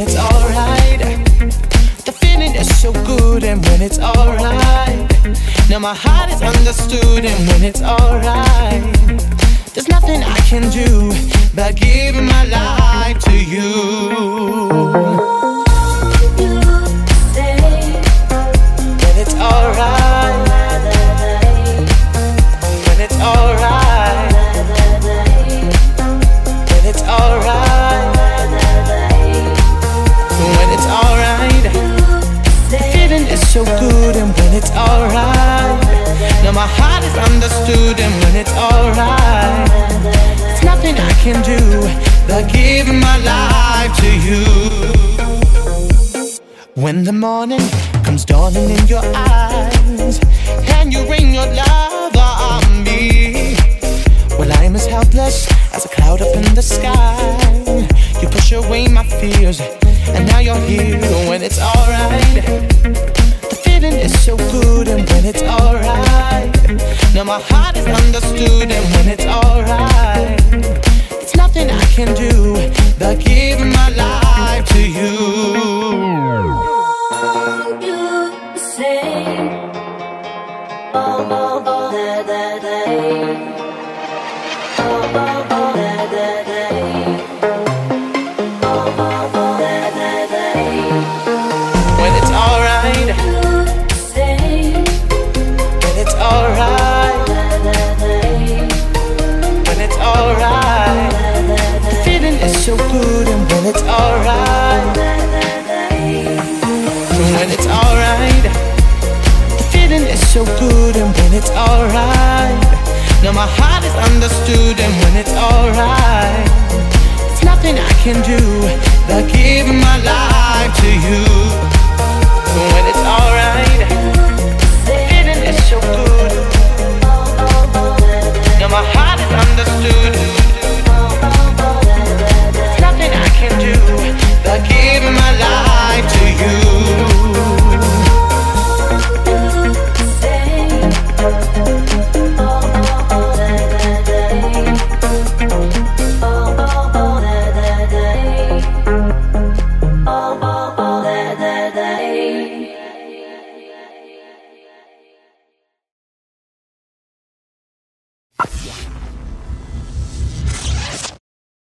it's alright. The feeling is so good, and when it's alright. Now my heart is understood, and when it's alright. There's nothing I can do but giving heart is understood and when it's alright. There's nothing I can do but giving my life to you. When the morning comes dawning in your eyes and you ring your love on me. Well, I'm as helpless as a cloud up in the sky. You push away my fears, and now you're here when it's alright My heart is understood and when it's alright. It's nothing I can do but give my life to you. You say, oh, oh, oh. Now my heart is understood and when it's alright. There's nothing I can do but give my life to you.